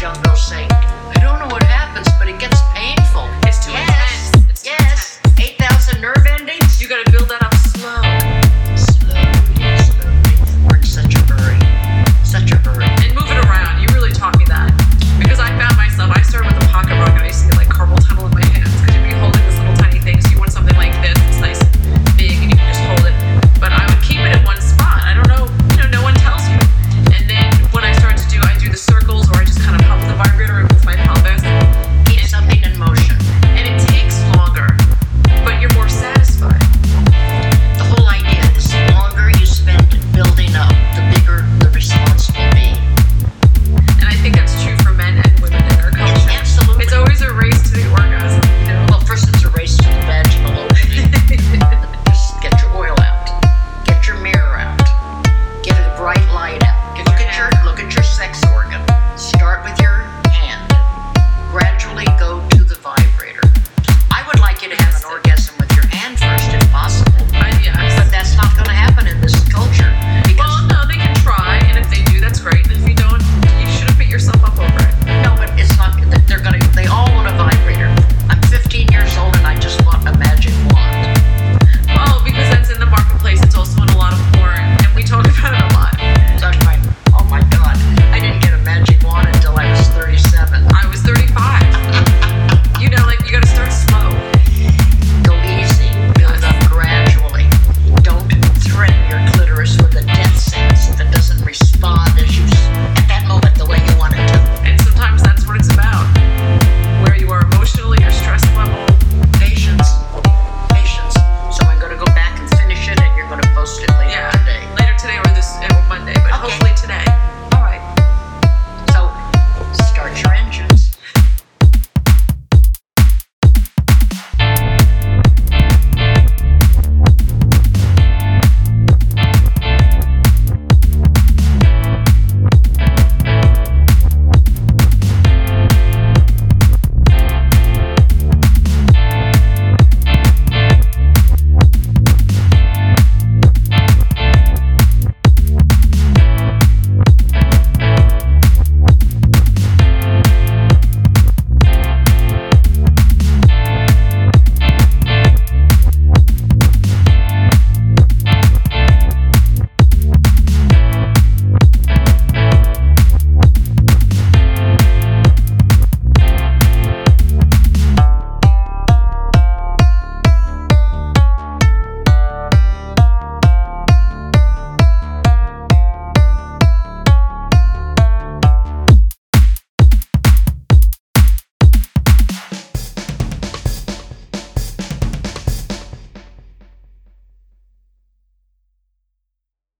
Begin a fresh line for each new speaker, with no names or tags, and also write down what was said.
jungle.